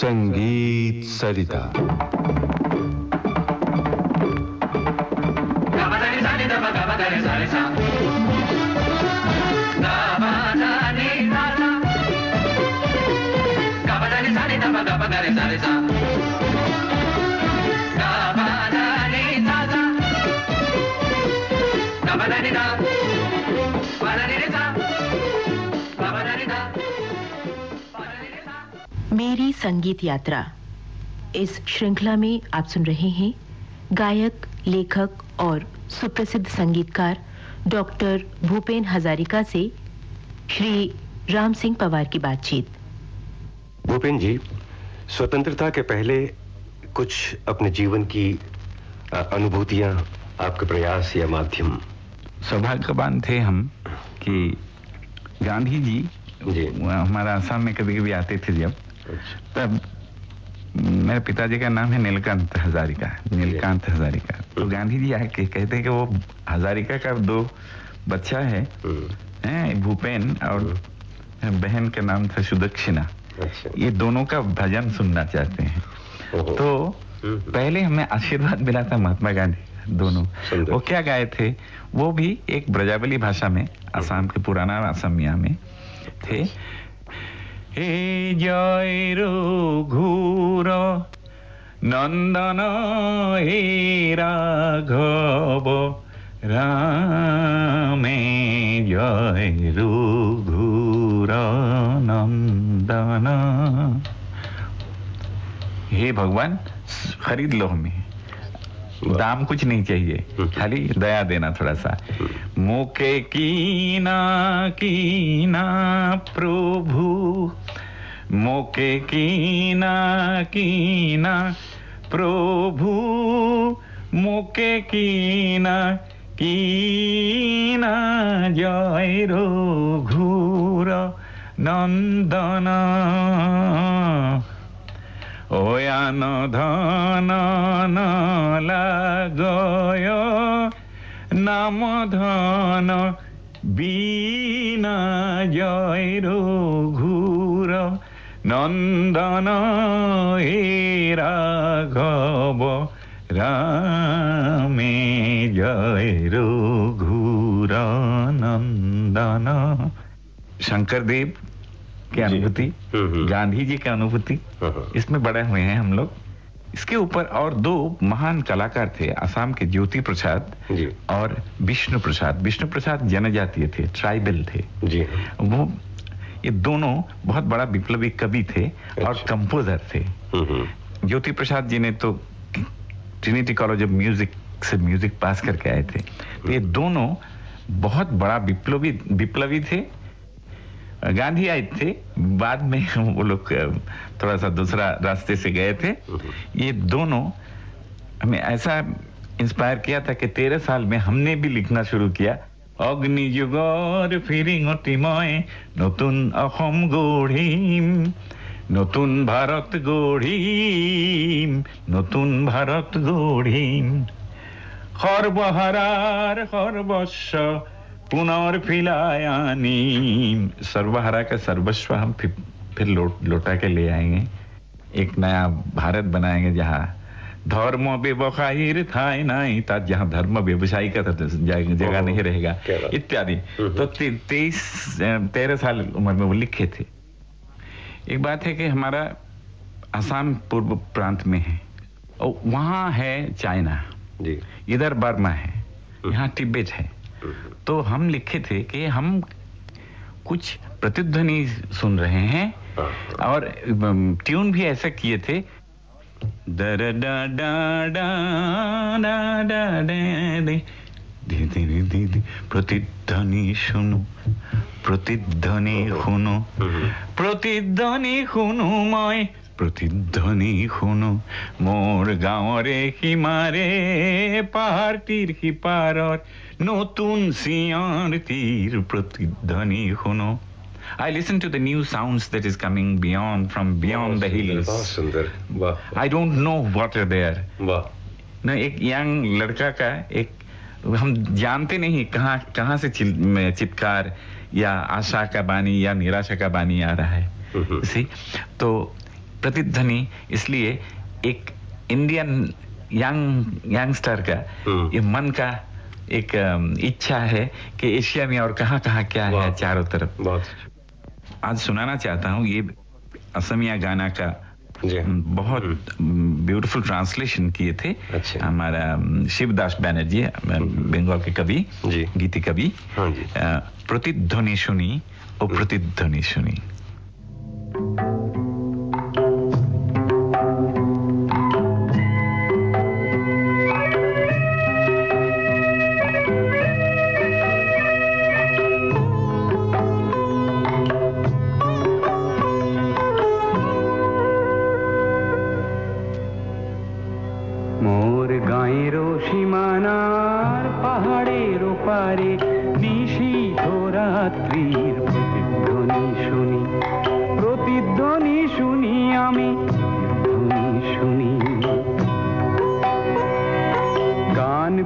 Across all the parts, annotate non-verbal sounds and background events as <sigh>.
Sangeet Saritha Thank you. मेरी संगीत यात्रा। इस श्रृंखला में आप सुन रहे हैं गायक लेखक और सुप्रसिद्ध संगीतकार डॉक्टर भूपेन हजारिका से श्री राम सिंह पवार की बातचीत। भूपेन जी स्वतंत्रता के पहले कुछ अपने जीवन की अनुभूतियाँ आपके प्रयास या माध्यम। सौभाग्यवान थे हम कि गांधी जी जी। हमारा आसाम में कभी कभी आते थे जब। तब मेरे पिताजी का नाम है नीलकांत हजारिका। नीलकांत हजारिका। तो गांधी जी आके कहते हैं कि वो हजारिका का दो बच्चा है हम्म, हैं, भूपेन और बहन का नाम था सुदक्षिणा। अच्छा। ये दोनों का भजन सुनना चाहते हैं। तो हम्म, पहले हमें आशीर्वाद मिला था महात्मा गांधी दोनों। वो क्या गाए थे? वो भी एक ब्रजावली भाषा में आसाम के पुराना असमिया में थे। हे जय रघुर नंदन हे राघव रामे जय रघुर नंदन हे भगवान खरीद लो हमें दाम कुछ नहीं चाहिए। खाली दया देना थोड़ा सा। मुके कीना कीना प्रभु। मुके कीना कीना प्रभु। मुके कीना कीना जय रघुर नंदन। ওয়ান ধন লাগয় নাম ধন বিনা জয় রঘুর নন্দন হে রাঘব রামে জয় রঘুর নন্দন। শঙ্করদেব की अनुभूति हम्म, हम्म। गांधी जी की अनुभूति हाँ, हाँ। इसमें बड़े हुए हैं हम लोग। इसके ऊपर और दो महान कलाकार थे असम के ज्योति प्रसाद और विष्णु प्रसाद। विष्णु प्रसाद जनजातीय थे ट्राइबल थे। जी। वो ये दोनों बहुत बड़ा विप्लवी कवि थे और अच्छा। कंपोजर थे। हम्म, हम्म, ज्योति प्रसाद जी ने तो ट्रिनिटी कॉलेज ऑफ़ म्यूज़िक से म्यूज़िक पास करके आए थे। तो ये दोनों बहुत बड़ा विप्लवी विप्लवी थे गांधी आए थे बाद में <laughs> वो लोग अ, थोड़ा सा दूसरा रास्ते से गए थे ये दोनों हमें ऐसा इंस्पायर किया था कि तेरह साल में हमने भी लिखना शुरू किया অগ্নি যুগৰ ফিৰিঙতি মই নতুন অসম গঢ়িম নতুন ভাৰত গঢ়িম নতুন ভাৰত গঢ়িম সর্বহারার সর্বস্ব आनीम सर्वहरा का सर्वस्व हम फिर, फिर लौट लौटा के ले आएँगे। एक नया भारत बनाएँगे जहाँ धर्म व्यवसायीर थाय नहीं था जहाँ धर्म व्यवसायी का था जगह नहीं रहेगा। इत्यादि। तो ते- तेईस तेरह साल उम्र में वो लिखे थे। एक बात है कि हमारा असम पूर्व प्रांत में है और वहाँ है चाइना। इधर बर्मा है यहाँ तिब्बत है। तो हम लिखे थे कि हम कुछ प्रतिध्वनि सुन रहे हैं हाँ। और ट्यून भी ऐसा किए थे। दर डा डा डा डा डा डे धीरे धीरे धीरे प्रतिध्वनि सुनो प्रतिध्वनि सुनो हम्म। प्रतिध्वनि सुनो मैं প্ৰতিধ্বনি শুনো মোৰ গাঁৱৰে সীমাৰে পাহাৰটিৰ সিপাৰত নতুন চিঞৰ তীৰ প্ৰতিধ্বনি শুনো I listen to the new sounds that is coming beyond from beyond the बहुत hills. सुंदर वाह I don't know what are there. वाह ना एक यंग लड़का का एक हम जानते नहीं कहाँ कहाँ से चिल, में चित्कार या आशा का बानी या निराशा का बानी आ रहा है हम्म। See? तो प्रतिध्वनि इसलिए एक इंडियन यंग यंगस्टर का हम्म। ये मन का एक इच्छा है कि एशिया में और कहाँ कहाँ क्या है चारों तरफ़। बहुत। आज सुनाना चाहता हूँ ये असमिया गाना का जी। बहुत ब्यूटीफुल ट्रांसलेशन किए थे। अच्छा। हमारा शिवदास बैनर्जी अ, बंगाल के कवि गीति कवि हाँ प्रतिध्वनि सुनी और प्रतिध्वनि सुनी।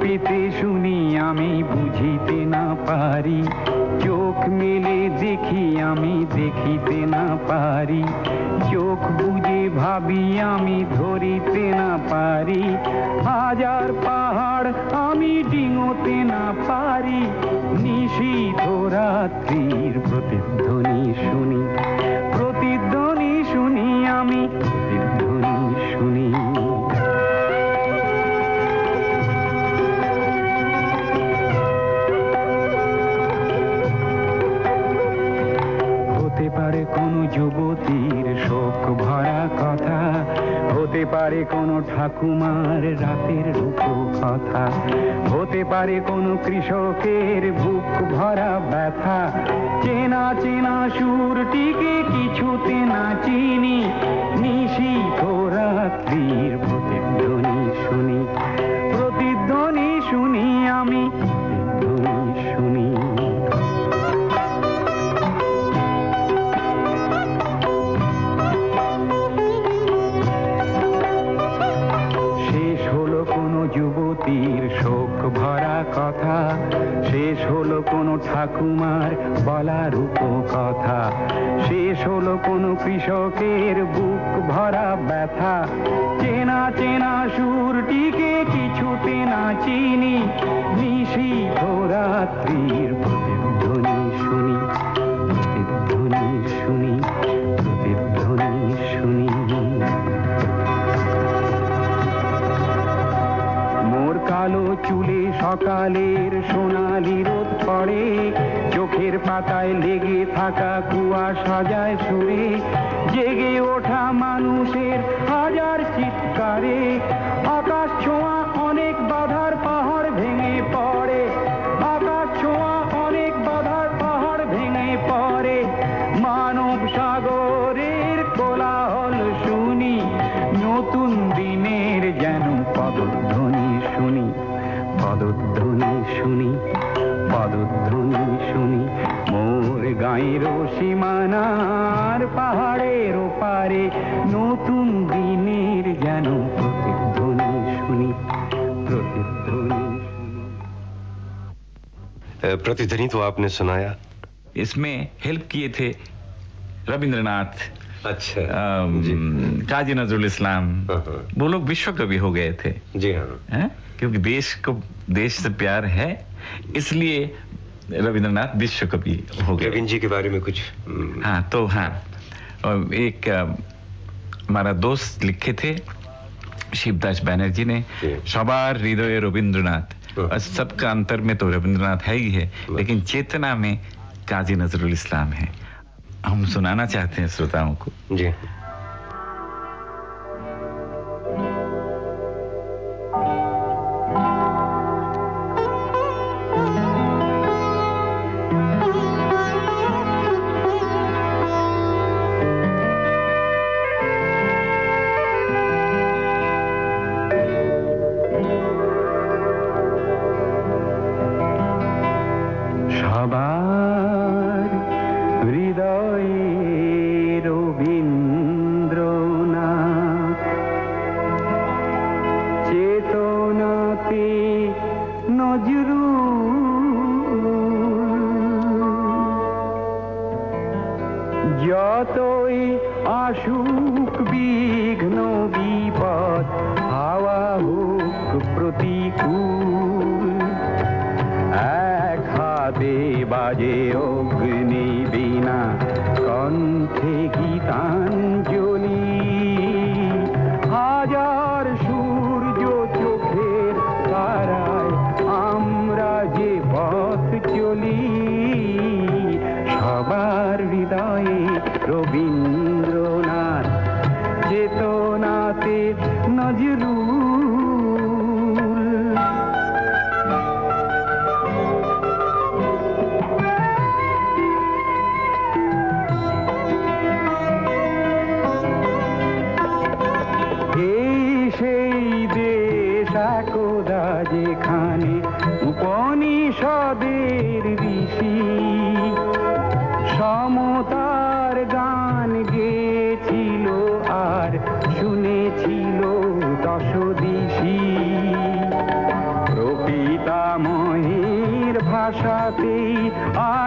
পেতে শুনি আমি বুঝিতে না পারি। চোখ মেলে দেখি আমি দেখিতে না পারি। চোখ বুঝে ভাবি আমি ধরিতে না পারি। হাজার পাহাড় আমি ডিঙোতে না পারি। নিশীথ রাত্রির প্রতিধ্বনি কৃষকের বুক ভরা ব্যথা। চেনা চেনা সুরটিকে কিছুতে না চিনি। নিশীথ রাত্রির প্রতিধ্বনি শুনি। প্রতিধ্বনি শুনি আমি যুবতীর শোক ভরা কথা। শেষ হলো কোনো ঠাকুমার বলা রূপ কথা শেষ হলো কোনো কৃষকের বুক ভরা ব্যথা। চেনা চেনা সুরটিকে কিছুতে না চিনি নিশীথ রাত্রির পাতায় লেগে থাকা কুয়া সাজায় সুরে জেগে ওঠা নতুন দিনের যেন প্রতিধ্বনি শুনি প্রতিধ্বনি শুনি अ, प्रतिध्वनि तो आपने सुनाया इसमें हेल्प किए थे रविंद्रनाथ अच्छा अम, जी काजी नजरुल इस्लाम हाँ, हाँ। वो लोग विश्व कवि हो गए थे जी हाँ हैं? क्योंकि देश को देश से प्यार है इसलिए रविंद्रनाथ विश्व कवि हो गए रविंद्र जी के बारे में कुछ हम्म, हाँ तो हाँ और एक अ, দোস্ত दोस्त लिखे थे शिवदास बैनर्जी ने। सवार हृदय रविंद्रनाथ। हाँ। और सबका अंतर में तो रविंद्रनाथ है ही है। लेकिन चेतना में काजी नजरुल इस्लाम है। हम सुनाना चाहते हैं श्रोताओं को। जी। da da da da da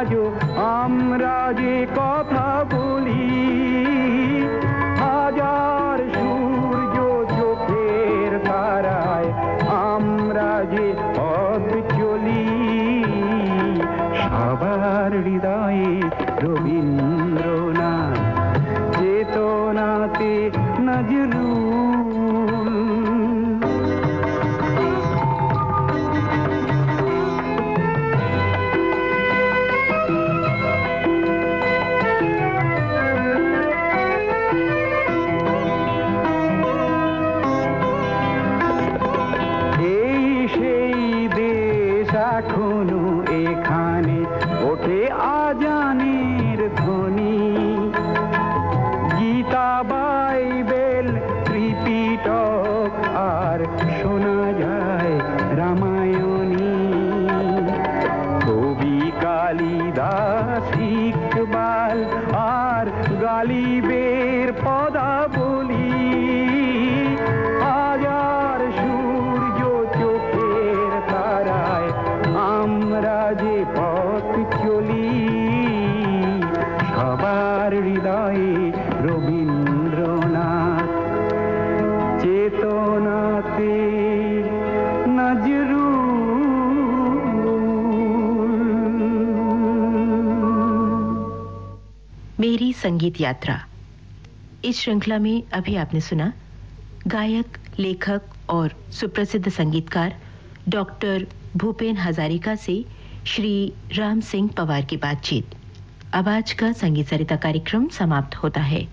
আজও আমরা যে কথা বলি, হাজার সূর্য চোখের তারায় আমরা যে পথ চলি, সবার হৃদয়ে রবীন্দ্রনাথ मेरी संगीत यात्रा। इस श्रृंखला में अभी आपने सुना गायक, लेखक और सुप्रसिद्ध संगीतकार डॉक्टर भूपेन हजारिका से श्री राम सिंह पवार की बातचीत। अब आज का संगीत सरिता कार्यक्रम समाप्त होता है।